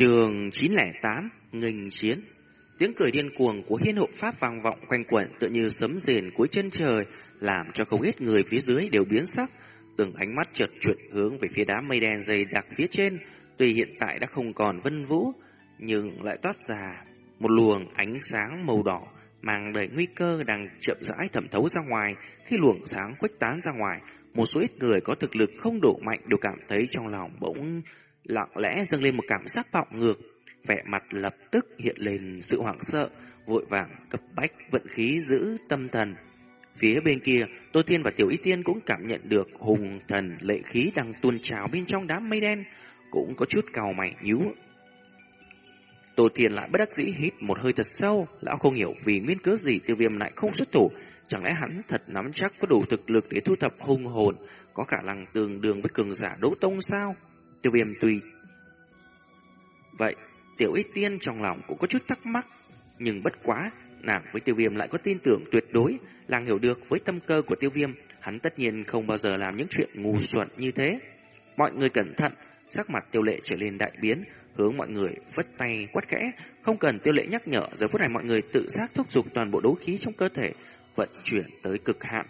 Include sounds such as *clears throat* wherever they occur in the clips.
Trường 908 Nghênh Chiến Tiếng cười điên cuồng của hiên hộ pháp vang vọng quanh quẩn tựa như sấm rền cuối chân trời, làm cho không ít người phía dưới đều biến sắc, từng ánh mắt chợt chuyển hướng về phía đám mây đen dày đặc phía trên, tuy hiện tại đã không còn vân vũ, nhưng lại toát ra một luồng ánh sáng màu đỏ mang đầy nguy cơ đang chậm rãi thẩm thấu ra ngoài. Khi luồng sáng khuếch tán ra ngoài, một số ít người có thực lực không đủ mạnh đều cảm thấy trong lòng bỗng lặng lẽ dâng lên một cảm giác bạo ngược, vẻ mặt lập tức hiện lên sự hoảng sợ, vội vàng cấp bách vận khí giữ tâm thần. Phía bên kia, Tô Thiên và Tiểu Y Tiên cũng cảm nhận được hùng thần lệ khí đang tuôn trào bên trong đám mây đen, cũng có chút cào mày nhíu. Tô Thiên lại bất đắc dĩ hít một hơi thật sâu, lão không hiểu vì nguyên cớ gì tiêu viêm lại không xuất thủ, chẳng lẽ hắn thật nắm chắc có đủ thực lực để thu thập hung hồn, có khả năng tương đương với cường giả đấu tông sao? Tiêu viêm tùy Vậy, tiểu y tiên trong lòng cũng có chút thắc mắc, nhưng bất quá, nàng với tiêu viêm lại có tin tưởng tuyệt đối, làng hiểu được với tâm cơ của tiêu viêm, hắn tất nhiên không bao giờ làm những chuyện ngu xuẩn như thế. Mọi người cẩn thận, sắc mặt tiêu lệ trở lên đại biến, hướng mọi người vất tay quát khẽ, không cần tiêu lệ nhắc nhở, giờ phút này mọi người tự giác thúc giục toàn bộ đấu khí trong cơ thể, vận chuyển tới cực hạn.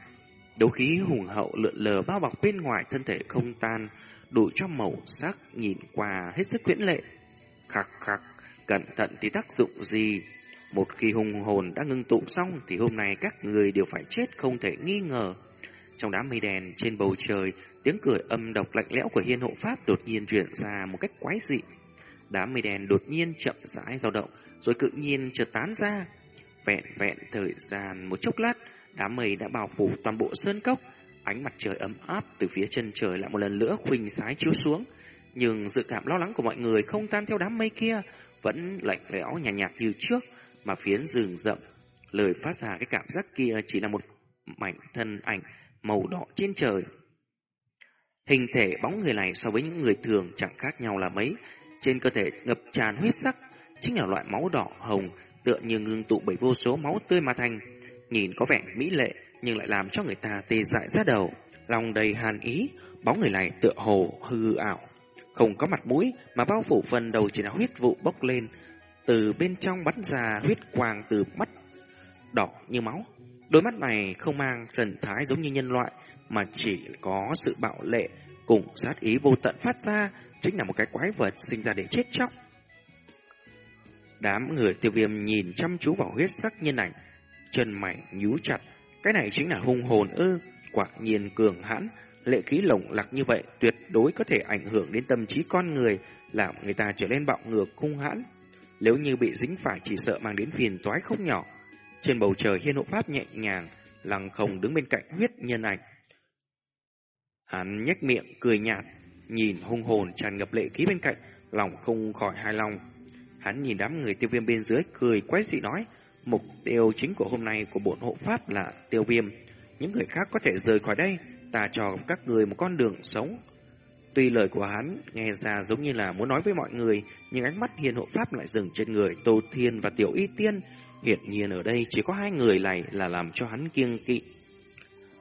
Đấu khí hùng hậu lượn lờ bao bọc bên ngoài thân thể không tan, đủ cho màu sắc nhìn qua hết sức quyến lệ. Khắc khắc, cẩn thận thì tác dụng gì? Một khi hung hồn đã ngưng tụ xong thì hôm nay các người đều phải chết không thể nghi ngờ. Trong đám mây đèn trên bầu trời, tiếng cười âm độc lạnh lẽo của hiên hộ pháp đột nhiên chuyển ra một cách quái dị. Đám mây đèn đột nhiên chậm rãi dao động, rồi tự nhiên chợt tán ra. Vẹn vẹn thời gian một chốc lát, đám mây đã bao phủ toàn bộ sơn cốc, ánh mặt trời ấm áp từ phía chân trời lại một lần nữa khuynh sái chiếu xuống. Nhưng dự cảm lo lắng của mọi người không tan theo đám mây kia, vẫn lạnh lẽo nhạt, nhạt như trước, mà phiến rừng rậm. Lời phát ra cái cảm giác kia chỉ là một mảnh thân ảnh màu đỏ trên trời. Hình thể bóng người này so với những người thường chẳng khác nhau là mấy, trên cơ thể ngập tràn huyết sắc, chính là loại máu đỏ hồng, tựa như ngưng tụ bởi vô số máu tươi mà thành. Nhìn có vẻ mỹ lệ, nhưng lại làm cho người ta tê dại ra đầu. Lòng đầy hàn ý, bóng người này tựa hồ hư ảo. Không có mặt mũi, mà bao phủ phần đầu chỉ là huyết vụ bốc lên. Từ bên trong bắn ra huyết quang từ mắt đỏ như máu. Đôi mắt này không mang thần thái giống như nhân loại, mà chỉ có sự bạo lệ cùng sát ý vô tận phát ra, chính là một cái quái vật sinh ra để chết chóc. Đám người tiêu viêm nhìn chăm chú vào huyết sắc nhân ảnh, chân mày nhíu chặt, cái này chính là hung hồn ư, quả nhiên cường hãn, lệ khí lồng lạc như vậy tuyệt đối có thể ảnh hưởng đến tâm trí con người, làm người ta trở nên bạo ngược hung hãn. Nếu như bị dính phải chỉ sợ mang đến phiền toái không nhỏ. Trên bầu trời hiên hộ pháp nhẹ nhàng, lăng không đứng bên cạnh huyết nhân ảnh. Hắn nhếch miệng cười nhạt, nhìn hung hồn tràn ngập lệ khí bên cạnh, lòng không khỏi hài lòng. Hắn nhìn đám người tiêu viêm bên dưới cười quái dị nói, mục tiêu chính của hôm nay của bổn hộ pháp là tiêu viêm. Những người khác có thể rời khỏi đây, ta cho các người một con đường sống. Tuy lời của hắn nghe ra giống như là muốn nói với mọi người, nhưng ánh mắt hiền hộ pháp lại dừng trên người Tô Thiên và Tiểu Y Tiên. Hiện nhiên ở đây chỉ có hai người này là làm cho hắn kiêng kỵ.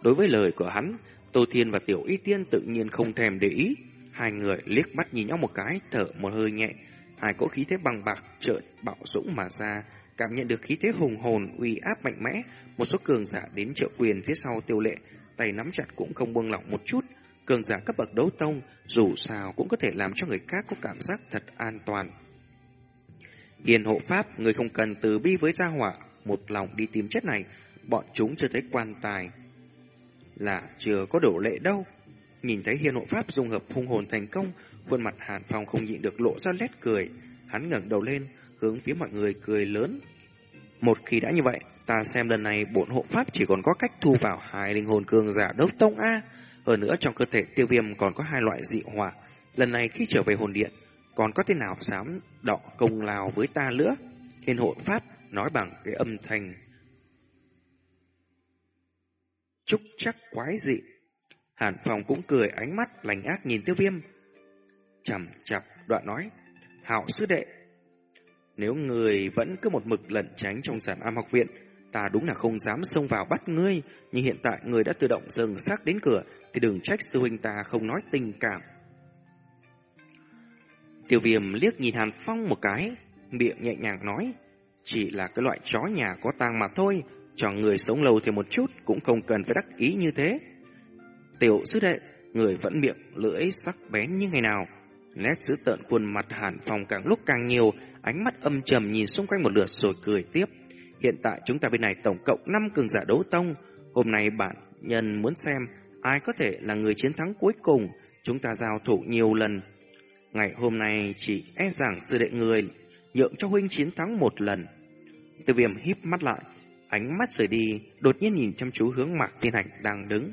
Đối với lời của hắn, Tô Thiên và Tiểu Y Tiên tự nhiên không thèm để ý. Hai người liếc mắt nhìn nhau một cái, thở một hơi nhẹ. Hai cỗ khí thế bằng bạc trợn bạo dũng mà ra, cảm nhận được khí thế hùng hồn, uy áp mạnh mẽ. Một số cường giả đến trợ quyền phía sau tiêu lệ, tay nắm chặt cũng không buông lỏng một chút. Cường giả cấp bậc đấu tông, dù sao cũng có thể làm cho người khác có cảm giác thật an toàn. Hiền hộ pháp, người không cần từ bi với gia hỏa, một lòng đi tìm chết này, bọn chúng chưa thấy quan tài. Là chưa có đổ lệ đâu. Nhìn thấy hiền hộ pháp dung hợp hung hồn thành công, khuôn mặt Hàn Phong không nhịn được lộ ra lét cười. Hắn ngẩng đầu lên, hướng phía mọi người cười lớn. Một khi đã như vậy, ta xem lần này bổn hộ pháp chỉ còn có cách thu vào hai linh hồn cường giả đấu tông A. Hơn nữa trong cơ thể tiêu viêm còn có hai loại dị hỏa. Lần này khi trở về hồn điện, còn có tên nào dám đọ công lao với ta nữa? Thiên hộ pháp nói bằng cái âm thanh chúc chắc quái dị. Hàn Phong cũng cười ánh mắt lành ác nhìn tiêu viêm. Chầm chập đoạn nói, hảo sư đệ, nếu người vẫn cứ một mực lẩn tránh trong giản am học viện, ta đúng là không dám xông vào bắt ngươi, nhưng hiện tại người đã tự động dừng xác đến cửa, thì đừng trách sư huynh ta không nói tình cảm. Tiêu viêm liếc nhìn Hàn Phong một cái, miệng nhẹ nhàng nói, chỉ là cái loại chó nhà có tang mà thôi, cho người sống lâu thêm một chút cũng không cần phải đắc ý như thế. Tiểu sư đệ, người vẫn miệng lưỡi sắc bén như ngày nào. Nét dữ tợn khuôn mặt Hàn Phong càng lúc càng nhiều, ánh mắt âm trầm nhìn xung quanh một lượt rồi cười tiếp. Hiện tại chúng ta bên này tổng cộng 5 cường giả đấu tông. Hôm nay bạn nhân muốn xem ai có thể là người chiến thắng cuối cùng. Chúng ta giao thủ nhiều lần. Ngày hôm nay chỉ e rằng sư đệ người nhượng cho huynh chiến thắng một lần. Tiêu viêm híp mắt lại, ánh mắt rời đi, đột nhiên nhìn chăm chú hướng Mạc Thiên Hành đang đứng.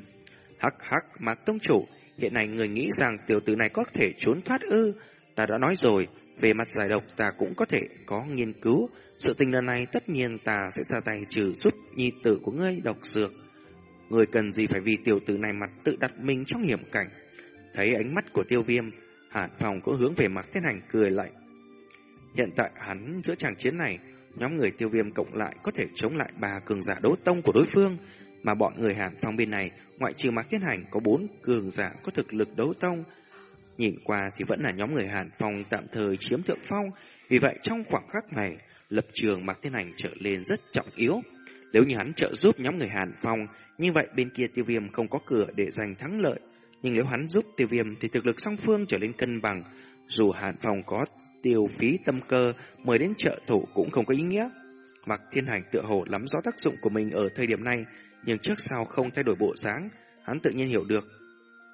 Hắc hắc, Mạc Tông Chủ, hiện nay người nghĩ rằng tiểu tử này có thể trốn thoát ư. Ta đã nói rồi, về mặt giải độc ta cũng có thể có nghiên cứu. Sự tình lần này tất nhiên ta sẽ ra tay trừ giúp nhi tử của ngươi độc dược. Người cần gì phải vì tiểu tử này mặt tự đặt mình trong hiểm cảnh. Thấy ánh mắt của tiêu viêm, Hàn Phòng cũng hướng về mặt Thiên Hành cười lạnh. Hiện tại hắn giữa tràng chiến này, nhóm người tiêu viêm cộng lại có thể chống lại ba cường giả đấu tông của đối phương, mà bọn người Hàn Phong bên này, ngoại trừ Mạc Thiên Hành có bốn cường giả có thực lực đấu tông. Nhìn qua thì vẫn là nhóm người Hàn Phong tạm thời chiếm thượng phong, vì vậy trong khoảng khắc này, lập trường Mạc Thiên Hành trở lên rất trọng yếu. Nếu như hắn trợ giúp nhóm người Hàn Phong, như vậy bên kia tiêu viêm không có cửa để giành thắng lợi. Nhưng nếu hắn giúp tiêu viêm thì thực lực song phương trở lên cân bằng. Dù Hàn Phong có tiêu phí tâm cơ mời đến trợ thủ cũng không có ý nghĩa. Mặc thiên hành tựa hồ lắm rõ tác dụng của mình ở thời điểm này, nhưng trước sau không thay đổi bộ dáng, hắn tự nhiên hiểu được.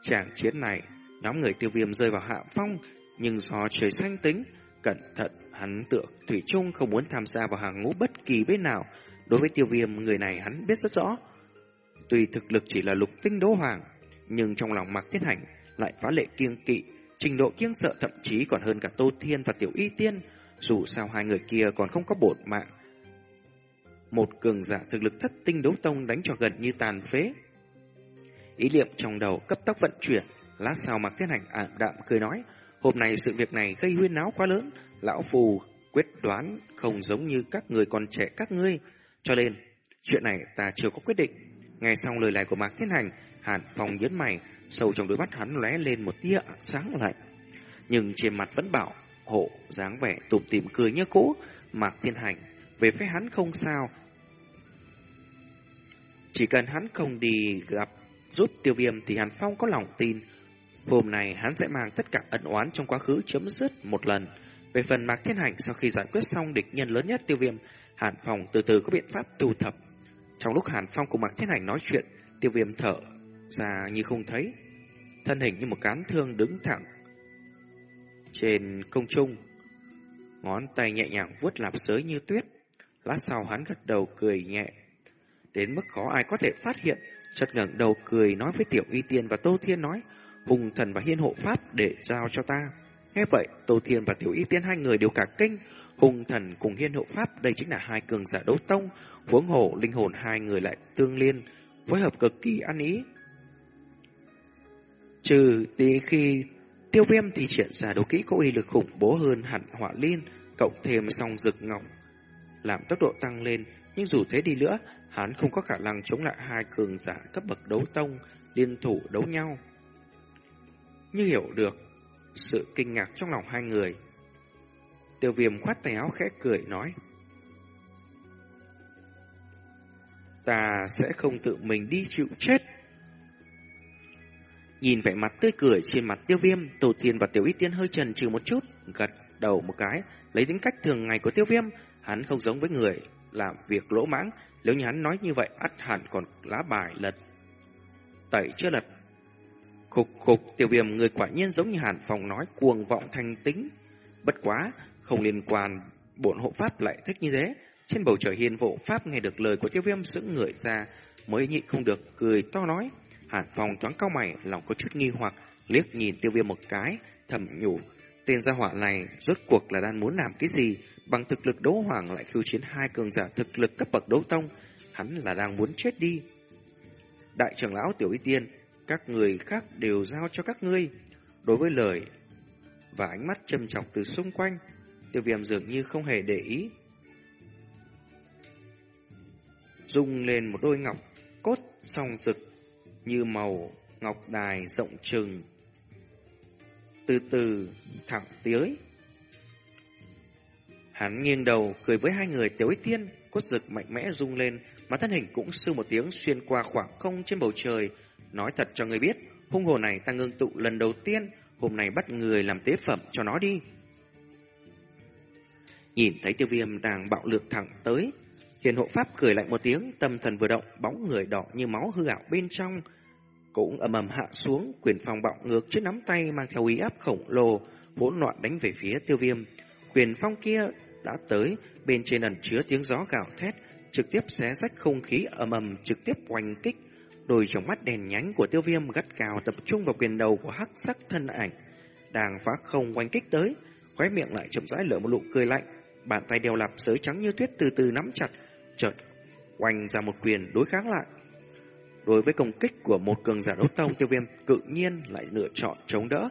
Chàng chiến này, nhóm người tiêu viêm rơi vào hạ phong, nhưng do trời xanh tính, cẩn thận, hắn tựa Thủy chung không muốn tham gia vào hàng ngũ bất kỳ bên nào. Đối với tiêu viêm, người này hắn biết rất rõ. Tuy thực lực chỉ là lục tinh đỗ hoàng, nhưng trong lòng mặc thiết hành lại phá lệ kiêng kỵ, trình độ kiêng sợ thậm chí còn hơn cả Tô Thiên và Tiểu Y Tiên, dù sao hai người kia còn không có bổn mạng. Một cường giả thực lực thất tinh đấu tông đánh cho gần như tàn phế. Ý niệm trong đầu cấp tốc vận chuyển, lát sau mặc thiên hành ảm đạm cười nói, hôm nay sự việc này gây huyên náo quá lớn, lão phù quyết đoán không giống như các người còn trẻ các ngươi, cho nên chuyện này ta chưa có quyết định. Ngay sau lời lại của Mạc Thiên Hành, Hàn Phong nhấn mày, sâu trong đôi mắt hắn lóe lên một tia sáng lạnh. Nhưng trên mặt vẫn bảo hộ dáng vẻ tủm tỉm cười như cũ, Mạc Thiên Hành về phía hắn không sao. Chỉ cần hắn không đi gặp giúp tiêu viêm thì Hàn Phong có lòng tin. Hôm nay hắn sẽ mang tất cả ẩn oán trong quá khứ chấm dứt một lần. Về phần Mạc Thiên Hành sau khi giải quyết xong địch nhân lớn nhất tiêu viêm, Hàn Phong từ từ có biện pháp thu thập. Trong lúc Hàn Phong cùng Mạc Thiên Hành nói chuyện, tiêu viêm thở ra như không thấy. Thân hình như một cán thương đứng thẳng trên công trung. Ngón tay nhẹ nhàng vuốt lạp sới như tuyết. Lát sau hắn gật đầu cười nhẹ. Đến mức khó ai có thể phát hiện, chợt ngẩng đầu cười nói với Tiểu Y Tiên và Tô Thiên nói, Hùng thần và hiên hộ pháp để giao cho ta. Nghe vậy, Tô Thiên và Tiểu Y Tiên hai người đều cả kinh. Hùng thần cùng hiên hộ pháp đây chính là hai cường giả đấu tông, huống hộ linh hồn hai người lại tương liên, phối hợp cực kỳ ăn ý. Trừ tí khi tiêu viêm thì triển ra đấu kỹ có uy lực khủng bố hơn hẳn hỏa liên, cộng thêm song rực ngọc, làm tốc độ tăng lên, nhưng dù thế đi nữa, hắn không có khả năng chống lại hai cường giả cấp bậc đấu tông liên thủ đấu nhau. Như hiểu được sự kinh ngạc trong lòng hai người, tiêu viêm khoát tay áo khẽ cười nói. Ta sẽ không tự mình đi chịu chết. Nhìn vẻ mặt tươi cười trên mặt tiêu viêm, Tổ Thiên và Tiểu Y Tiên hơi chần chừ một chút, gật đầu một cái, lấy tính cách thường ngày của tiêu viêm, hắn không giống với người làm việc lỗ mãng, nếu như hắn nói như vậy ắt hẳn còn lá bài lật. Tẩy chưa lật. Khục khục tiêu viêm người quả nhiên giống như hàn phòng nói cuồng vọng thành tính. Bất quá, không liên quan, bổn hộ pháp lại thích như thế. Trên bầu trời hiên hộ pháp nghe được lời của tiêu viêm sững người ra, mới nhịn không được, cười to nói. Hàn Phong thoáng cao mày, lòng có chút nghi hoặc, liếc nhìn tiêu viêm một cái, thầm nhủ. Tên gia hỏa này rốt cuộc là đang muốn làm cái gì? Bằng thực lực đấu hoàng lại khiêu chiến hai cường giả thực lực cấp bậc đấu tông, hắn là đang muốn chết đi. Đại trưởng lão Tiểu Y Tiên, các người khác đều giao cho các ngươi. Đối với lời và ánh mắt châm trọng từ xung quanh, tiêu viêm dường như không hề để ý. Dung lên một đôi ngọc cốt song rực như màu ngọc đài rộng trừng. Từ từ thẳng tới Hắn nghiêng đầu, cười với hai người tiểu ích tiên, cốt rực mạnh mẽ rung lên, mà thân hình cũng sư một tiếng xuyên qua khoảng không trên bầu trời. Nói thật cho người biết, hung hồn này ta ngưng tụ lần đầu tiên, hôm nay bắt người làm tế phẩm cho nó đi. Nhìn thấy tiêu viêm đang bạo lược thẳng tới, hiền hộ pháp cười lạnh một tiếng, tâm thần vừa động, bóng người đỏ như máu hư ảo bên trong, cũng ầm ầm hạ xuống, quyền phòng bạo ngược trước nắm tay mang theo uy áp khổng lồ, hỗn loạn đánh về phía tiêu viêm. Quyền phong kia đã tới, bên trên ẩn chứa tiếng gió gào thét, trực tiếp xé rách không khí ầm ầm trực tiếp oanh kích. Đôi trong mắt đèn nhánh của tiêu viêm gắt gào tập trung vào quyền đầu của hắc sắc thân ảnh, đang phá không quanh kích tới, khóe miệng lại chậm rãi lở một nụ cười lạnh, bàn tay đeo lạp sới trắng như tuyết từ từ nắm chặt, chợt oanh ra một quyền đối kháng lại. Đối với công kích của một cường giả đấu tông tiêu viêm cự nhiên lại lựa chọn chống đỡ,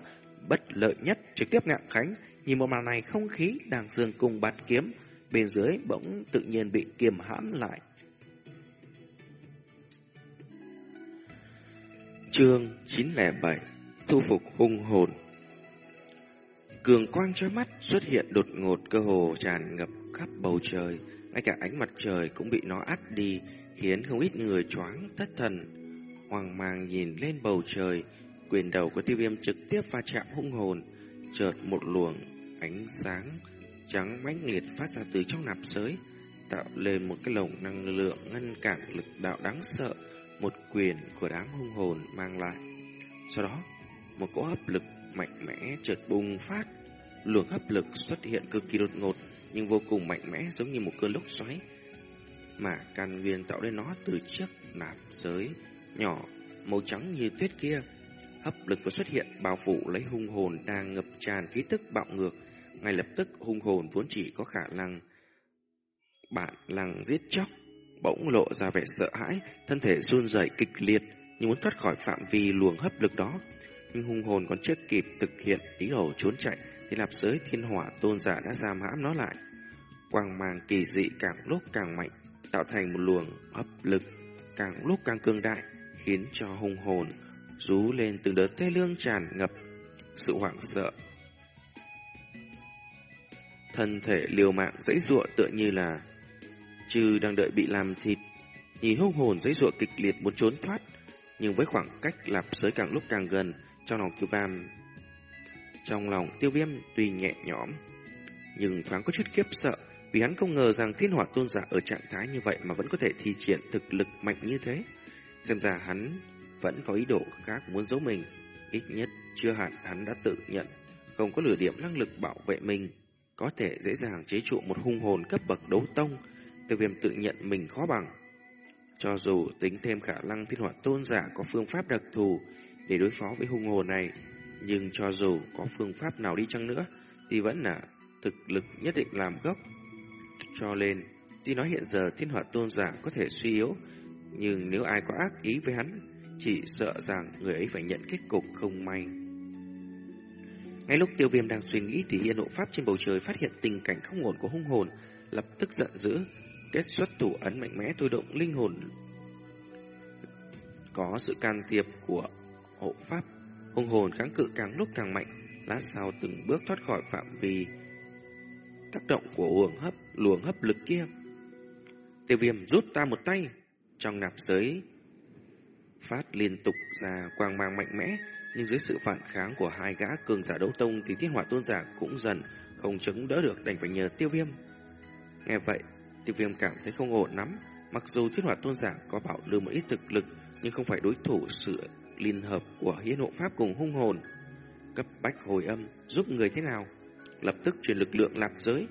bất lợi nhất trực tiếp ngạng khánh, nhìn một màn này không khí đang dương cùng bạt kiếm, bên dưới bỗng tự nhiên bị kiềm hãm lại. Chương 907 Thu phục hung hồn. Cường quang chói mắt xuất hiện đột ngột cơ hồ tràn ngập khắp bầu trời, ngay cả ánh mặt trời cũng bị nó át đi, khiến không ít người choáng thất thần. Hoàng mang nhìn lên bầu trời, quyền đầu của tiêu viêm trực tiếp va chạm hung hồn, chợt một luồng ánh sáng trắng mãnh liệt phát ra từ trong nạp giới, tạo lên một cái lồng năng lượng ngăn cản lực đạo đáng sợ một quyền của đám hung hồn mang lại. Sau đó, một cỗ hấp lực mạnh mẽ chợt bùng phát, luồng hấp lực xuất hiện cực kỳ đột ngột nhưng vô cùng mạnh mẽ giống như một cơn lốc xoáy mà căn nguyên tạo nên nó từ chiếc nạp giới nhỏ màu trắng như tuyết kia. Hấp lực vừa xuất hiện bao phủ lấy hung hồn đang ngập tràn khí tức bạo ngược. Ngay lập tức hung hồn vốn chỉ có khả năng bạn lăng giết chóc bỗng lộ ra vẻ sợ hãi, thân thể run rẩy kịch liệt như muốn thoát khỏi phạm vi luồng hấp lực đó. Nhưng hung hồn còn chưa kịp thực hiện ý đồ trốn chạy thì lạp giới thiên hỏa tôn giả đã giam hãm nó lại. Quang mang kỳ dị càng lúc càng mạnh, tạo thành một luồng hấp lực càng lúc càng cường đại, khiến cho hung hồn rú lên từng đợt tê lương tràn ngập sự hoảng sợ. Thân thể liều mạng dãy ruộng tựa như là trừ đang đợi bị làm thịt, nhìn hung hồn dãy ruộng kịch liệt muốn trốn thoát, nhưng với khoảng cách lạp giới càng lúc càng gần, trong lòng tiêu vam trong lòng tiêu viêm tuy nhẹ nhõm, nhưng thoáng có chút khiếp sợ, vì hắn không ngờ rằng thiên hỏa tôn giả ở trạng thái như vậy mà vẫn có thể thi triển thực lực mạnh như thế. Xem ra hắn vẫn có ý đồ khác muốn giấu mình, ít nhất chưa hẳn hắn đã tự nhận, không có lửa điểm năng lực bảo vệ mình, có thể dễ dàng chế trụ một hung hồn cấp bậc đấu tông, tiêu viêm tự nhận mình khó bằng. Cho dù tính thêm khả năng thiên hỏa tôn giả có phương pháp đặc thù để đối phó với hung hồn này, nhưng cho dù có phương pháp nào đi chăng nữa, thì vẫn là thực lực nhất định làm gốc. Cho nên, tuy nói hiện giờ thiên hỏa tôn giả có thể suy yếu, nhưng nếu ai có ác ý với hắn, chỉ sợ rằng người ấy phải nhận kết cục không may. Ngay lúc tiêu viêm đang suy nghĩ thì hiên hộ pháp trên bầu trời phát hiện tình cảnh không ổn của hung hồn, lập tức giận dữ, kết xuất thủ ấn mạnh mẽ thôi động linh hồn. Có sự can thiệp của hộ pháp Hung hồn kháng cự càng lúc càng mạnh, lát sau từng bước thoát khỏi phạm vi tác động của uổng hấp, luồng hấp lực kia. Tiêu viêm rút ta một tay, trong nạp giới phát liên tục ra quang mang mạnh mẽ, nhưng dưới sự phản kháng của hai gã cường giả đấu tông thì thiên hỏa tôn giả cũng dần không chống đỡ được đành phải nhờ tiêu viêm. Nghe vậy, tiêu viêm cảm thấy không ổn lắm, mặc dù thiên hỏa tôn giả có bảo lưu một ít thực lực nhưng không phải đối thủ sự liên hợp của hiến hộ pháp cùng hung hồn. Cấp bách hồi âm, giúp người thế nào? Lập tức truyền lực lượng lạp giới.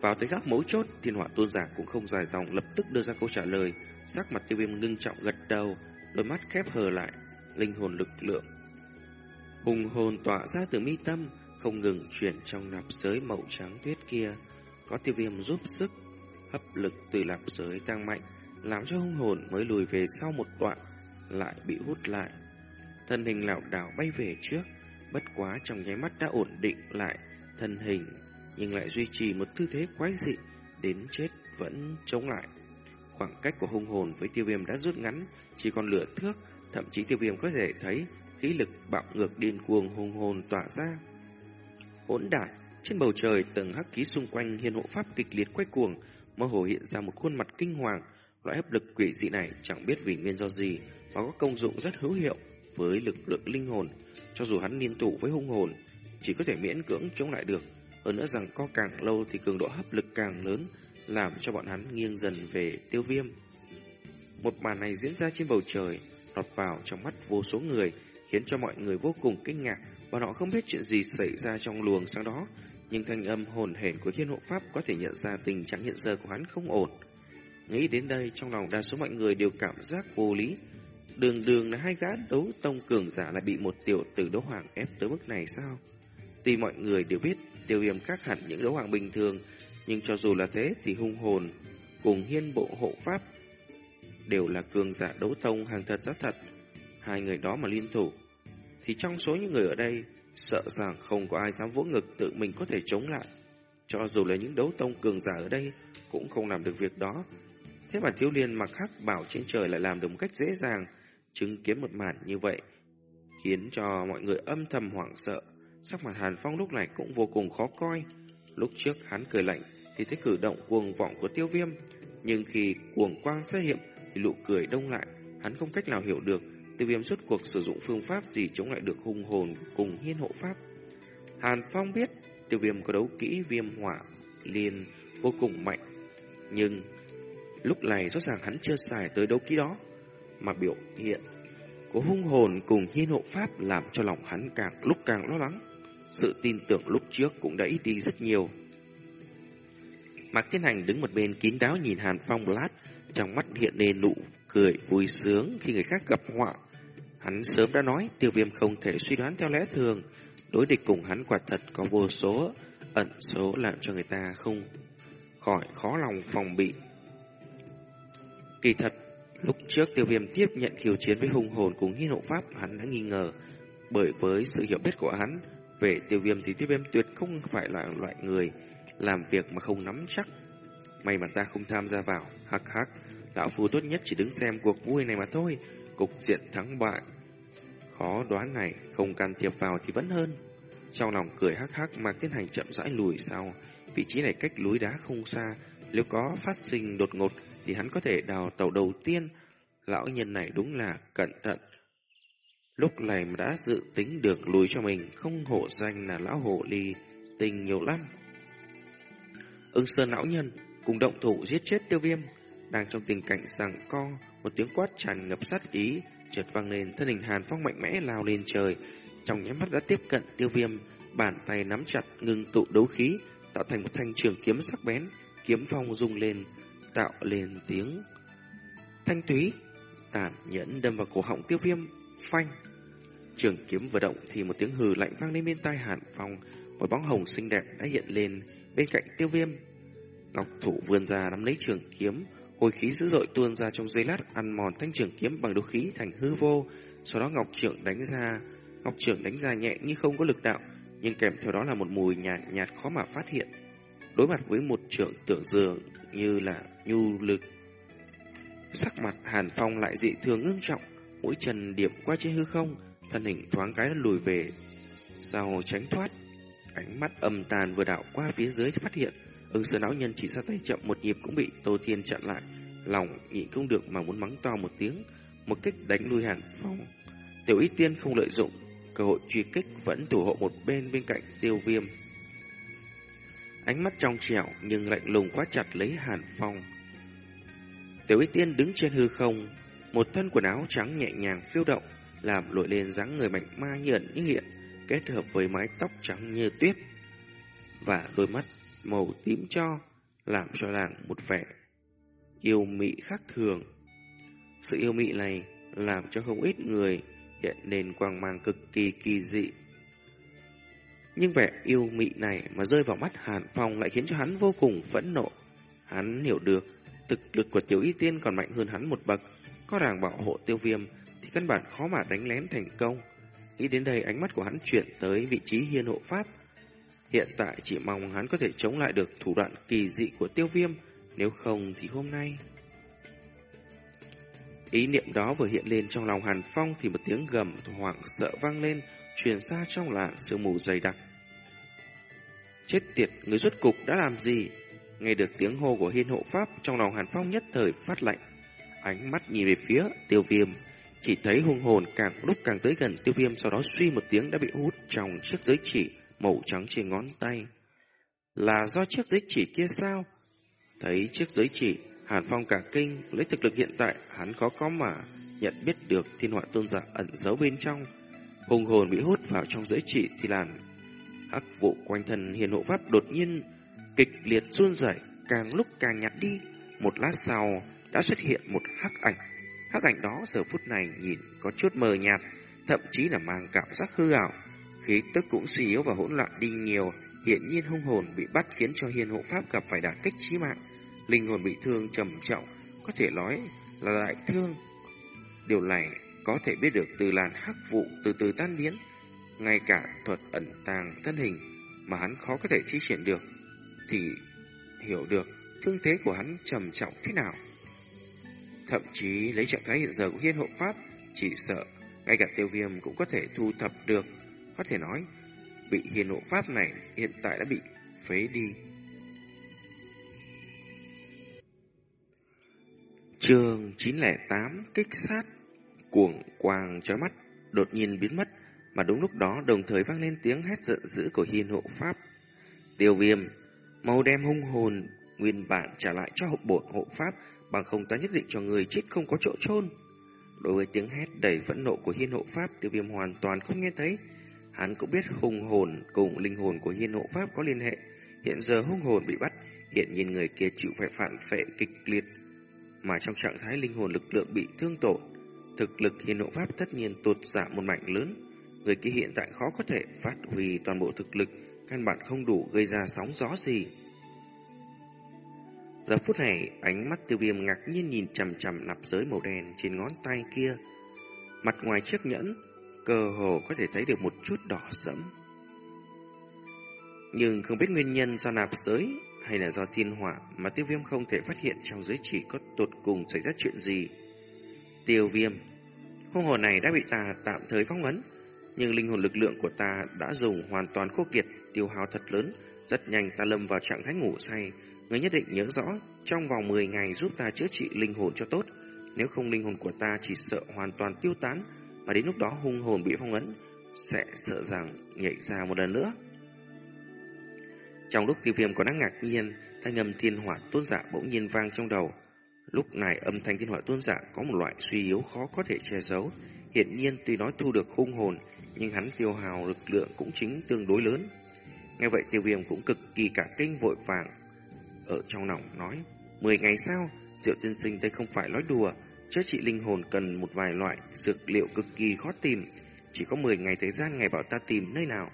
Vào tới góc mấu chốt, thiên hỏa tôn giả cũng không dài dòng lập tức đưa ra câu trả lời. Sắc mặt tiêu viêm ngưng trọng gật đầu, đôi mắt khép hờ lại, linh hồn lực lượng. Hùng hồn tỏa ra từ mi tâm, không ngừng chuyển trong nạp giới màu trắng tuyết kia. Có tiêu viêm giúp sức, hấp lực từ lạp giới tăng mạnh, làm cho hung hồn mới lùi về sau một đoạn lại bị hút lại. Thân hình lảo đảo bay về trước, bất quá trong nháy mắt đã ổn định lại thân hình, nhưng lại duy trì một tư thế quái dị, đến chết vẫn chống lại. Khoảng cách của hung hồn với tiêu viêm đã rút ngắn, chỉ còn lửa thước, thậm chí tiêu viêm có thể thấy khí lực bạo ngược điên cuồng hung hồn tỏa ra. Hỗn đản, trên bầu trời, tầng hắc khí xung quanh hiên hộ pháp kịch liệt quay cuồng, mơ hồ hiện ra một khuôn mặt kinh hoàng. Loại áp lực quỷ dị này chẳng biết vì nguyên do gì mà có công dụng rất hữu hiệu với lực lượng linh hồn. Cho dù hắn liên tụ với hung hồn, chỉ có thể miễn cưỡng chống lại được. Hơn nữa rằng co càng lâu thì cường độ hấp lực càng lớn, làm cho bọn hắn nghiêng dần về tiêu viêm. Một màn này diễn ra trên bầu trời, lọt vào trong mắt vô số người, khiến cho mọi người vô cùng kinh ngạc. Bọn họ không biết chuyện gì xảy ra trong luồng sáng đó, nhưng thanh âm hồn hển của thiên hộ pháp có thể nhận ra tình trạng hiện giờ của hắn không ổn. Nghĩ đến đây, trong lòng đa số mọi người đều cảm giác vô lý. Đường đường là hai gã đấu tông cường giả lại bị một tiểu tử đấu hoàng ép tới mức này sao? Tuy mọi người đều biết tiêu viêm khác hẳn những đấu hoàng bình thường, nhưng cho dù là thế thì hung hồn cùng hiên bộ hộ pháp đều là cường giả đấu tông hàng thật giá thật. Hai người đó mà liên thủ, thì trong số những người ở đây, sợ rằng không có ai dám vỗ ngực tự mình có thể chống lại. Cho dù là những đấu tông cường giả ở đây, cũng không làm được việc đó. Thế mà thiếu liên mặc khắc bảo trên trời lại làm được một cách dễ dàng, chứng kiến một màn như vậy, khiến cho mọi người âm thầm hoảng sợ. Sắc mặt Hàn Phong lúc này cũng vô cùng khó coi. Lúc trước hắn cười lạnh thì thấy cử động cuồng vọng của tiêu viêm, nhưng khi cuồng quang xuất hiện thì nụ cười đông lại, hắn không cách nào hiểu được tiêu viêm suốt cuộc sử dụng phương pháp gì chống lại được hung hồn cùng hiên hộ pháp. Hàn Phong biết tiêu viêm có đấu kỹ viêm hỏa liền vô cùng mạnh, nhưng lúc này rõ ràng hắn chưa xài tới đấu kỹ đó, mà biểu hiện của hung hồn cùng hiên hộ pháp làm cho lòng hắn càng lúc càng lo lắng. Sự tin tưởng lúc trước cũng đã ít đi rất nhiều. Mạc Thiên Hành đứng một bên kín đáo nhìn Hàn Phong lát, trong mắt hiện lên nụ cười vui sướng khi người khác gặp họa. Hắn sớm đã nói tiêu viêm không thể suy đoán theo lẽ thường, đối địch cùng hắn quả thật có vô số ẩn số làm cho người ta không khỏi khó lòng phòng bị. Kỳ thật, lúc trước tiêu viêm tiếp nhận khiêu chiến với hung hồn cùng hiên hộ pháp hắn đã nghi ngờ, bởi với sự hiểu biết của hắn về tiêu viêm thì tiêu viêm tuyệt không phải là loại người làm việc mà không nắm chắc. May mà ta không tham gia vào, hắc hắc, lão phu tốt nhất chỉ đứng xem cuộc vui này mà thôi, cục diện thắng bại. Khó đoán này, không can thiệp vào thì vẫn hơn. Trong lòng cười hắc hắc mà tiến hành chậm rãi lùi sau, vị trí này cách núi đá không xa, nếu có phát sinh đột ngột thì hắn có thể đào tàu đầu tiên. Lão nhân này đúng là cẩn thận. Lúc này mà đã dự tính được lùi cho mình, không hộ danh là lão hộ ly, tình nhiều lắm. Ưng sơn lão nhân cùng động thủ giết chết tiêu viêm, đang trong tình cảnh rằng co, một tiếng quát tràn ngập sát ý, chợt vang lên thân hình Hàn Phong mạnh mẽ lao lên trời, trong nháy mắt đã tiếp cận tiêu viêm, bàn tay nắm chặt ngừng tụ đấu khí, tạo thành một thanh trường kiếm sắc bén, kiếm phong rung lên, tạo lên tiếng thanh thúy tàn nhẫn đâm vào cổ họng tiêu viêm, phanh. Trường kiếm vừa động thì một tiếng hừ lạnh vang lên bên tai Hàn Phong, một bóng hồng xinh đẹp đã hiện lên bên cạnh tiêu viêm. Ngọc thủ vươn ra nắm lấy trường kiếm, hồi khí dữ dội tuôn ra trong giây lát ăn mòn thanh trường kiếm bằng đấu khí thành hư vô, sau đó Ngọc trưởng đánh ra, Ngọc trưởng đánh ra nhẹ như không có lực đạo, nhưng kèm theo đó là một mùi nhạt nhạt khó mà phát hiện. Đối mặt với một trưởng tưởng dường như là nhu lực. Sắc mặt Hàn Phong lại dị thường ngưng trọng, mỗi chân điểm qua trên hư không, thân hình thoáng cái lùi về sau tránh thoát. Ánh mắt âm tàn vừa đảo qua phía dưới phát hiện, Ừ, Ứng sơ não nhân chỉ ra tay chậm một nhịp cũng bị Tô Thiên chặn lại, lòng nhịn không được mà muốn mắng to một tiếng, một kích đánh lui Hàn Phong. Tiểu Y Tiên không lợi dụng cơ hội truy kích vẫn thủ hộ một bên bên cạnh Tiêu Viêm. Ánh mắt trong trẻo nhưng lạnh lùng quá chặt lấy Hàn Phong. Tiểu Y Tiên đứng trên hư không, một thân quần áo trắng nhẹ nhàng phiêu động, làm nổi lên dáng người mạnh ma như như hiện, kết hợp với mái tóc trắng như tuyết và đôi mắt màu tím cho, làm cho nàng một vẻ yêu mị khác thường. Sự yêu mị này làm cho không ít người hiện lên quang mang cực kỳ kỳ dị. Nhưng vẻ yêu mị này mà rơi vào mắt Hàn Phong lại khiến cho hắn vô cùng phẫn nộ. Hắn hiểu được thực lực của tiểu y tiên còn mạnh hơn hắn một bậc, có ràng bảo hộ tiêu viêm thì căn bản khó mà đánh lén thành công. Nghĩ đến đây ánh mắt của hắn chuyển tới vị trí hiên hộ pháp. Hiện tại chỉ mong hắn có thể chống lại được thủ đoạn kỳ dị của tiêu viêm, nếu không thì hôm nay... Ý niệm đó vừa hiện lên trong lòng Hàn Phong thì một tiếng gầm hoảng sợ vang lên, truyền ra trong làn sương mù dày đặc. Chết tiệt, người rốt cục đã làm gì? Nghe được tiếng hô của hiên hộ pháp, trong lòng Hàn Phong nhất thời phát lạnh. Ánh mắt nhìn về phía tiêu viêm, chỉ thấy hung hồn càng lúc càng tới gần tiêu viêm, sau đó suy một tiếng đã bị hút trong chiếc giới chỉ màu trắng trên ngón tay. Là do chiếc giấy chỉ kia sao? Thấy chiếc giấy chỉ, Hàn Phong cả kinh, lấy thực lực hiện tại, hắn có có mà nhận biết được thiên họa tôn giả ẩn giấu bên trong. Hùng hồn bị hút vào trong giới chỉ thì làn hắc vụ quanh thân hiền hộ pháp đột nhiên kịch liệt run rẩy, càng lúc càng nhạt đi. Một lát sau đã xuất hiện một hắc ảnh. Hắc ảnh đó giờ phút này nhìn có chút mờ nhạt, thậm chí là mang cảm giác hư ảo. Khí tức cũng suy yếu và hỗn loạn đi nhiều, hiện nhiên hung hồn bị bắt khiến cho hiền hộ pháp gặp phải đả kích chí mạng. Linh hồn bị thương trầm trọng, có thể nói là đại thương. Điều này có thể biết được từ làn hắc vụ từ từ tan biến, ngay cả thuật ẩn tàng thân hình mà hắn khó có thể thi triển được, thì hiểu được thương thế của hắn trầm trọng thế nào. Thậm chí lấy trạng thái hiện giờ của hiên hộ pháp, chỉ sợ ngay cả tiêu viêm cũng có thể thu thập được. Có thể nói, bị hiền hộ pháp này hiện tại đã bị phế đi. Trường 908 kích sát cuồng quang chói mắt đột nhiên biến mất, mà đúng lúc đó đồng thời vang lên tiếng hét giận dữ của hiền hộ pháp. Tiêu viêm, màu đem hung hồn nguyên bản trả lại cho hộ bột hộ pháp, bằng không ta nhất định cho người chết không có chỗ chôn. Đối với tiếng hét đầy phẫn nộ của hiên hộ pháp, tiêu viêm hoàn toàn không nghe thấy. Hắn cũng biết hung hồn cùng linh hồn của hiên hộ pháp có liên hệ. Hiện giờ hung hồn bị bắt, hiện nhìn người kia chịu phải phản phệ kịch liệt, mà trong trạng thái linh hồn lực lượng bị thương tổn, thực lực hiên hộ pháp tất nhiên tụt giảm một mạnh lớn. Người kia hiện tại khó có thể phát huy toàn bộ thực lực, căn bản không đủ gây ra sóng gió gì. Giờ phút này, ánh mắt tiêu viêm ngạc nhiên nhìn chầm chầm nạp giới màu đen trên ngón tay kia. Mặt ngoài chiếc nhẫn, cơ hồ có thể thấy được một chút đỏ sẫm. Nhưng không biết nguyên nhân do nạp giới hay là do thiên hỏa mà tiêu viêm không thể phát hiện trong giới chỉ có tột cùng xảy ra chuyện gì. Tiêu viêm, hung hồn này đã bị ta tạm thời phong ấn, nhưng linh hồn lực lượng của ta đã dùng hoàn toàn khô kiệt, tiêu hao thật lớn, rất nhanh ta lâm vào trạng thái ngủ say. Người nhất định nhớ rõ, trong vòng 10 ngày giúp ta chữa trị linh hồn cho tốt, nếu không linh hồn của ta chỉ sợ hoàn toàn tiêu tán, mà đến lúc đó hung hồn bị phong ấn, sẽ sợ rằng nhảy ra một lần nữa. Trong lúc tiêu viêm còn đang ngạc nhiên, thanh âm thiên hỏa tôn giả bỗng nhiên vang trong đầu. Lúc này âm thanh thiên hỏa tôn giả có một loại suy yếu khó có thể che giấu. Hiện nhiên tuy nói thu được hung hồn, nhưng hắn tiêu hào lực lượng cũng chính tương đối lớn. Nghe vậy tiêu viêm cũng cực kỳ cả kinh vội vàng. Ở trong lòng nói, 10 ngày sau, Diệu tiên sinh đây không phải nói đùa, chữa trị linh hồn cần một vài loại dược liệu cực kỳ khó tìm, chỉ có 10 ngày thời gian ngày bảo ta tìm nơi nào.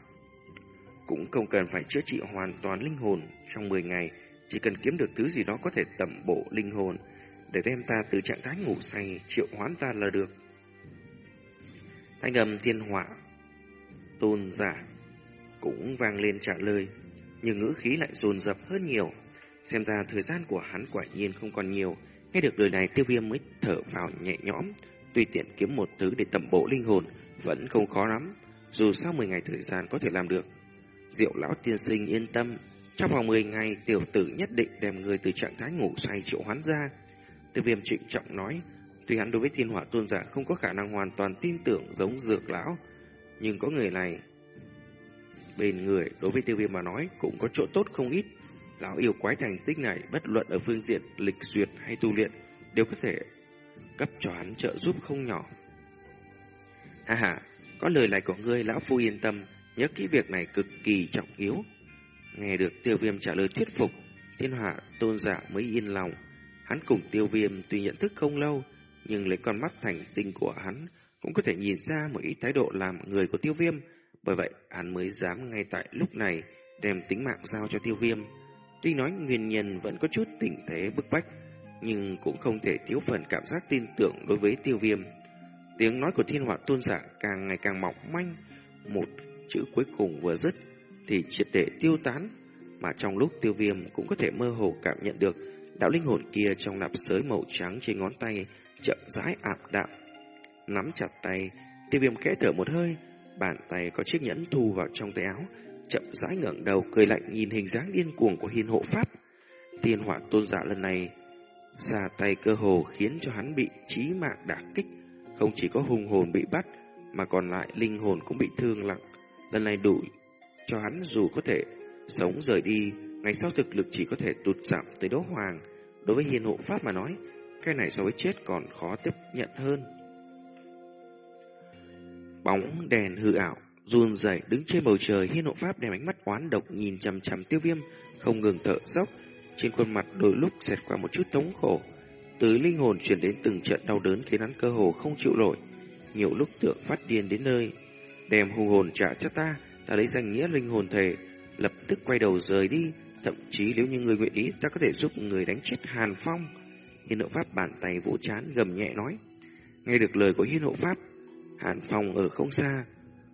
Cũng không cần phải chữa trị hoàn toàn linh hồn trong 10 ngày, chỉ cần kiếm được thứ gì đó có thể tẩm bổ linh hồn, để đem ta từ trạng thái ngủ say triệu hoán ta là được. Thanh âm thiên họa tôn giả cũng vang lên trả lời, nhưng ngữ khí lại dồn dập hơn nhiều. Xem ra thời gian của hắn quả nhiên không còn nhiều. Nghe được lời này tiêu viêm mới thở vào nhẹ nhõm, tùy tiện kiếm một thứ để tẩm bổ linh hồn vẫn không khó lắm. Dù sau 10 ngày thời gian có thể làm được. Diệu lão tiên sinh yên tâm, trong vòng 10 ngày tiểu tử nhất định đem người từ trạng thái ngủ say triệu hoán ra. Tiêu viêm trịnh trọng nói, tuy hắn đối với thiên hỏa tôn giả không có khả năng hoàn toàn tin tưởng giống dược lão, nhưng có người này bên người đối với tiêu viêm mà nói cũng có chỗ tốt không ít. Lão yêu quái thành tích này bất luận ở phương diện lịch duyệt hay tu luyện đều có thể cấp cho hắn trợ giúp không nhỏ. Ha ha, có lời này của ngươi lão phu yên tâm, nhớ kỹ việc này cực kỳ trọng yếu. Nghe được tiêu viêm trả lời thuyết phục, thiên hạ tôn giả mới yên lòng. Hắn cùng tiêu viêm tuy nhận thức không lâu, nhưng lấy con mắt thành tinh của hắn cũng có thể nhìn ra một ít thái độ làm người của tiêu viêm. Bởi vậy, hắn mới dám ngay tại lúc này đem tính mạng giao cho tiêu viêm. Tuy nói nguyên nhân vẫn có chút tình thế bức bách, nhưng cũng không thể thiếu phần cảm giác tin tưởng đối với tiêu viêm. Tiếng nói của thiên họa tôn giả càng ngày càng mỏng manh, một chữ cuối cùng vừa dứt thì triệt để tiêu tán, mà trong lúc tiêu viêm cũng có thể mơ hồ cảm nhận được đạo linh hồn kia trong nạp sới màu trắng trên ngón tay chậm rãi ảm đạm. Nắm chặt tay, tiêu viêm kẽ thở một hơi, bàn tay có chiếc nhẫn thu vào trong tay áo, chậm rãi ngẩng đầu cười lạnh nhìn hình dáng điên cuồng của hiên hộ pháp. Tiên hỏa tôn giả lần này ra tay cơ hồ khiến cho hắn bị chí mạng đả kích, không chỉ có hung hồn bị bắt, mà còn lại linh hồn cũng bị thương nặng. Lần này đủ cho hắn dù có thể sống rời đi, ngày sau thực lực chỉ có thể tụt giảm tới đấu hoàng. Đối với hiên hộ pháp mà nói, cái này so với chết còn khó tiếp nhận hơn. Bóng đèn hư ảo, run rẩy đứng trên bầu trời, hiên hộ pháp đem ánh mắt oán độc nhìn chằm chằm tiêu viêm, không ngừng thở dốc. Trên khuôn mặt đôi lúc xẹt qua một chút thống khổ, từ linh hồn truyền đến từng trận đau đớn khiến hắn cơ hồ không chịu nổi. Nhiều lúc tượng phát điên đến nơi, đem hung hồn trả cho ta, ta lấy danh nghĩa linh hồn thề, lập tức quay đầu rời đi, thậm chí nếu như người nguyện ý, ta có thể giúp người đánh chết Hàn Phong. Hiên hộ pháp bàn tay vỗ chán gầm nhẹ nói. Nghe được lời của hiên hộ pháp, Hàn Phong ở không xa,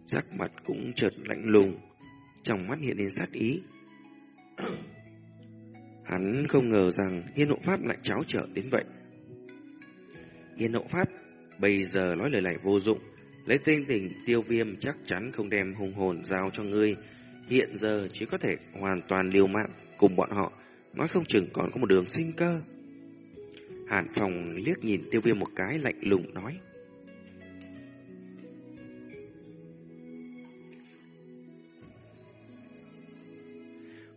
sắc mặt cũng chợt lạnh lùng, trong mắt hiện lên sát ý. *clears throat* Hắn không ngờ rằng hiên hộ pháp lại cháo trở đến vậy. Hiên hộ pháp bây giờ nói lời này vô dụng, lấy tên tình tiêu viêm chắc chắn không đem hùng hồn giao cho ngươi. Hiện giờ chỉ có thể hoàn toàn liều mạng cùng bọn họ, nói không chừng còn có một đường sinh cơ. Hàn phòng liếc nhìn tiêu viêm một cái lạnh lùng nói.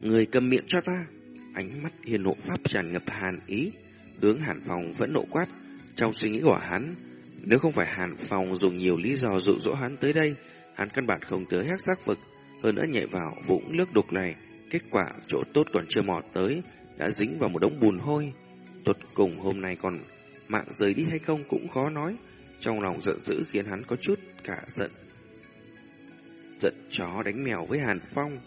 Người cầm miệng cho ta. Ánh mắt hiền hộ pháp tràn ngập hàn ý, hướng Hàn Phong vẫn nộ quát. Trong suy nghĩ của hắn, nếu không phải Hàn Phong dùng nhiều lý do dụ dỗ hắn tới đây, hắn căn bản không tới hắc sắc vực, hơn nữa nhảy vào vũng nước đục này. Kết quả chỗ tốt còn chưa mò tới, đã dính vào một đống bùn hôi. Tuột cùng hôm nay còn mạng rời đi hay không cũng khó nói. Trong lòng giận dữ khiến hắn có chút cả giận. Giận chó đánh mèo với Hàn Phong.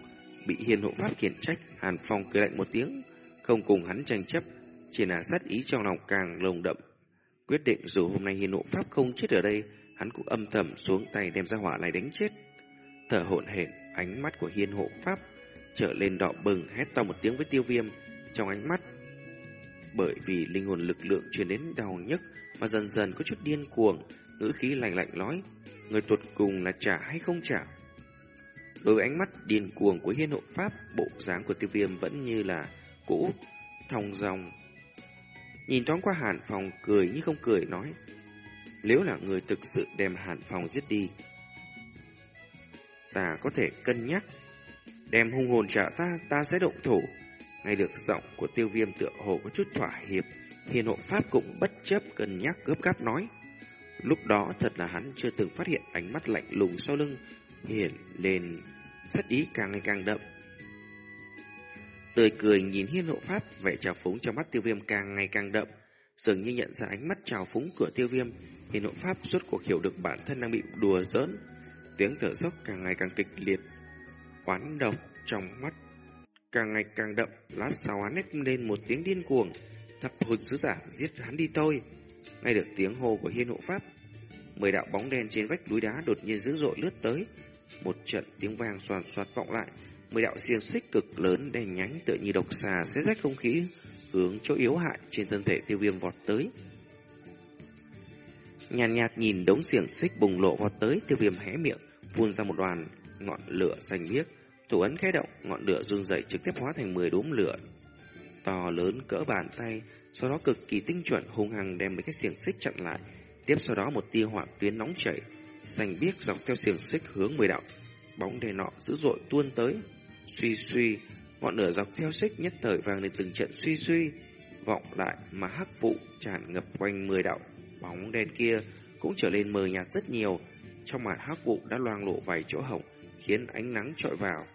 Bị hiền hộ pháp khiển trách, Hàn Phong cười lạnh một tiếng. Không cùng hắn tranh chấp, chỉ là sát ý trong lòng càng lồng đậm. Quyết định dù hôm nay hiền hộ pháp không chết ở đây, hắn cũng âm thầm xuống tay đem ra hỏa này đánh chết. Thở hổn hển, ánh mắt của Hiền hộ pháp trở lên đỏ bừng hét to một tiếng với tiêu viêm trong ánh mắt bởi vì linh hồn lực lượng truyền đến đau nhức mà dần dần có chút điên cuồng, ngữ khí lạnh lạnh nói, người tuột cùng là trả hay không trả. Đối với ánh mắt điên cuồng của hiên hộ pháp, bộ dáng của tiêu viêm vẫn như là cũ, thong dòng. Nhìn thoáng qua hàn phòng cười như không cười nói, nếu là người thực sự đem hàn phòng giết đi, ta có thể cân nhắc, đem hung hồn trả ta, ta sẽ động thủ. Ngay được giọng của tiêu viêm tựa hồ có chút thỏa hiệp, hiền hộ pháp cũng bất chấp cân nhắc gấp gáp nói. Lúc đó thật là hắn chưa từng phát hiện ánh mắt lạnh lùng sau lưng, hiện lên rất ý càng ngày càng đậm. Tươi cười nhìn hiên hộ pháp, vẻ trào phúng trong mắt tiêu viêm càng ngày càng đậm, dường như nhận ra ánh mắt trào phúng của tiêu viêm, hiên hộ pháp suốt cuộc hiểu được bản thân đang bị đùa giỡn. Tiếng thở dốc càng ngày càng kịch liệt, oán độc trong mắt càng ngày càng đậm, lát sau hắn hét lên một tiếng điên cuồng, thập hồn sứ giả giết hắn đi thôi. Ngay được tiếng hô của hiên hộ pháp, mười đạo bóng đen trên vách núi đá đột nhiên dữ dội lướt tới, một trận tiếng vang xoàn soạt vọng lại, mười đạo xiềng xích cực lớn đen nhánh tựa như độc xà xé rách không khí, hướng chỗ yếu hại trên thân thể tiêu viêm vọt tới. Nhàn nhạt, nhạt nhìn đống xiềng xích bùng lộ vọt tới, tiêu viêm hé miệng, phun ra một đoàn ngọn lửa xanh biếc, Thủ ấn khẽ động, ngọn lửa run dậy trực tiếp hóa thành 10 đốm lửa to lớn cỡ bàn tay, sau đó cực kỳ tinh chuẩn hung hăng đem mấy cái xiềng xích chặn lại. Tiếp sau đó một tia hỏa tuyến nóng chảy, xanh biếc dọc theo xiềng xích hướng mười đạo. Bóng đèn nọ dữ dội tuôn tới, suy suy, ngọn lửa dọc theo xích nhất thời vang lên từng trận suy suy, vọng lại mà hắc vụ tràn ngập quanh mười đạo. Bóng đèn kia cũng trở lên mờ nhạt rất nhiều, trong màn hắc vụ đã loang lộ vài chỗ hổng, khiến ánh nắng trọi vào.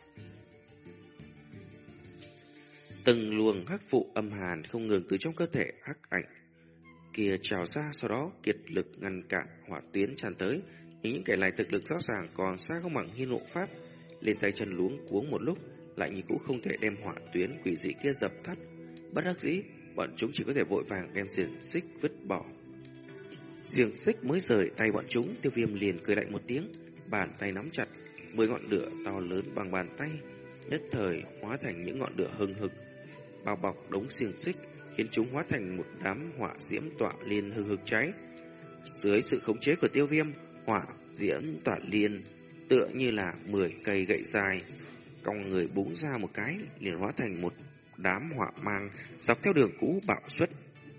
Từng luồng hắc vụ âm hàn không ngừng từ trong cơ thể hắc ảnh kia trào ra, sau đó kiệt lực ngăn cản hỏa tuyến tràn tới. Những kẻ này thực lực rõ ràng còn xa không bằng hiên hộ pháp, lên tay chân luống cuống một lúc, lại như cũng không thể đem hỏa tuyến quỷ dị kia dập tắt. Bất đắc dĩ, bọn chúng chỉ có thể vội vàng đem xiềng xích vứt bỏ. Xiềng xích mới rời tay bọn chúng, tiêu viêm liền cười lạnh một tiếng, bàn tay nắm chặt, mười ngọn lửa to lớn bằng bàn tay, nhất thời hóa thành những ngọn lửa hừng hực, bao bọc đống xiềng xích, khiến chúng hóa thành một đám hỏa diễm tỏa liền hừng hực cháy. Dưới sự khống chế của tiêu viêm, hỏa diễm tỏa liên tựa như là 10 cây gậy dài, cong người búng ra một cái, liền hóa thành một đám hỏa mang dọc theo đường cũ bạo xuất,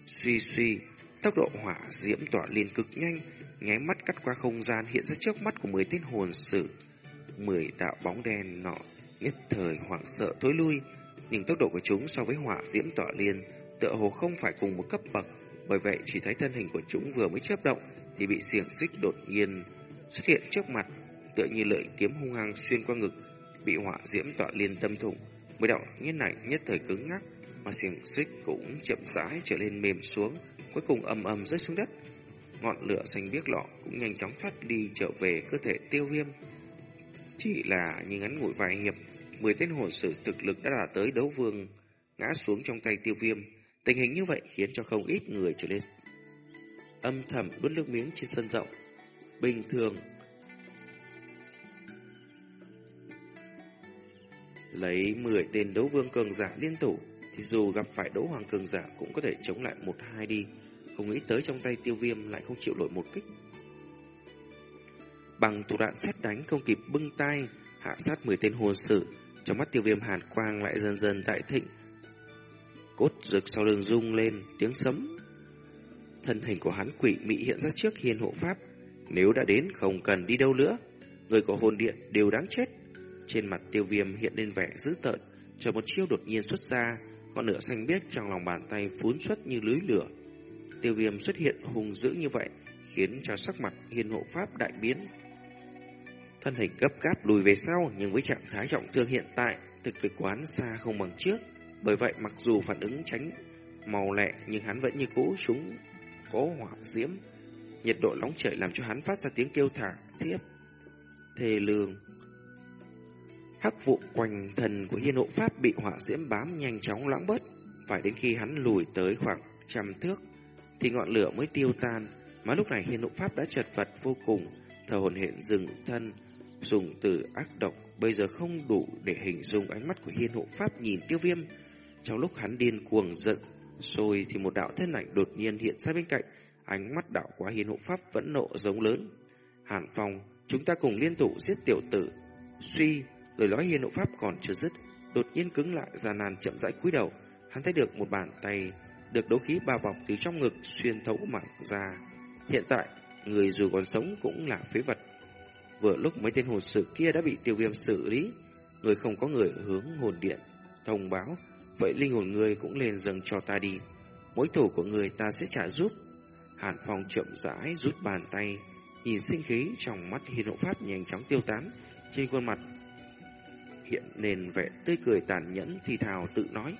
suy suy, tốc độ hỏa diễm tỏa liên cực nhanh, nháy mắt cắt qua không gian hiện ra trước mắt của mười tên hồn sử. Mười đạo bóng đen nọ nhất thời hoảng sợ thối lui, nhưng tốc độ của chúng so với hỏa diễm tỏa liên tựa hồ không phải cùng một cấp bậc, bởi vậy chỉ thấy thân hình của chúng vừa mới chớp động thì bị xiềng xích đột nhiên xuất hiện trước mặt, tựa như lợi kiếm hung hăng xuyên qua ngực, bị hỏa diễm tọa liên đâm thủng. Mới đạo nhân này nhất thời cứng ngắc, mà xiềng xích cũng chậm rãi trở lên mềm xuống, cuối cùng ầm ầm rơi xuống đất. Ngọn lửa xanh biếc lọ cũng nhanh chóng thoát đi trở về cơ thể tiêu viêm. Chỉ là như ngắn ngủi vài hiệp, mười tên hồn sử thực lực đã đạt tới đấu vương, ngã xuống trong tay tiêu viêm. Tình hình như vậy khiến cho không ít người trở lên âm thầm bước nước miếng trên sân rộng. Bình thường, lấy 10 tên đấu vương cường giả liên thủ, thì dù gặp phải đấu hoàng cường giả cũng có thể chống lại một hai đi. Không nghĩ tới trong tay tiêu viêm lại không chịu nổi một kích. Bằng thủ đoạn xét đánh không kịp bưng tay, hạ sát 10 tên hồn sử, trong mắt tiêu viêm hàn quang lại dần dần đại thịnh. Cốt rực sau đường rung lên, tiếng sấm. Thân hình của hắn quỷ mị hiện ra trước hiền hộ pháp. Nếu đã đến không cần đi đâu nữa, người có hồn điện đều đáng chết. Trên mặt tiêu viêm hiện lên vẻ dữ tợn, chờ một chiêu đột nhiên xuất ra, ngọn lửa xanh biếc trong lòng bàn tay phún xuất như lưới lửa. Tiêu viêm xuất hiện hùng dữ như vậy, khiến cho sắc mặt hiền hộ pháp đại biến. Thân hình gấp gáp lùi về sau, nhưng với trạng thái trọng thương hiện tại, thực lực quán xa không bằng trước. Bởi vậy mặc dù phản ứng tránh màu lẹ, nhưng hắn vẫn như cũ chúng có hỏa diễm. Nhiệt độ nóng chảy làm cho hắn phát ra tiếng kêu thả, thiếp, thề lường. Hắc vụ quanh thần của hiên hộ pháp bị hỏa diễm bám nhanh chóng lãng bớt. Phải đến khi hắn lùi tới khoảng trăm thước, thì ngọn lửa mới tiêu tan. Mà lúc này hiên hộ pháp đã chật vật vô cùng, thờ hồn hiện dừng thân, dùng từ ác độc bây giờ không đủ để hình dung ánh mắt của hiên hộ pháp nhìn tiêu viêm. Trong lúc hắn điên cuồng giận, rồi thì một đạo thân ảnh đột nhiên hiện ra bên cạnh, ánh mắt đạo quá hiền hộ pháp vẫn nộ giống lớn. Hàn Phong, chúng ta cùng liên thủ giết tiểu tử. Suy, lời nói hiền hộ pháp còn chưa dứt, đột nhiên cứng lại ra nàn chậm rãi cúi đầu. Hắn thấy được một bàn tay được đấu khí bao bọc từ trong ngực xuyên thấu mảng ra. Hiện tại, người dù còn sống cũng là phế vật. Vừa lúc mấy tên hồn sự kia đã bị tiêu viêm xử lý, người không có người hướng hồn điện thông báo, vậy linh hồn người cũng lên dâng cho ta đi. Mỗi thủ của người ta sẽ trả giúp. Hàn Phong chậm rãi rút bàn tay, nhìn sinh khí trong mắt hiền hộ pháp nhanh chóng tiêu tán, trên khuôn mặt hiện nền vẻ tươi cười tàn nhẫn thì thào tự nói.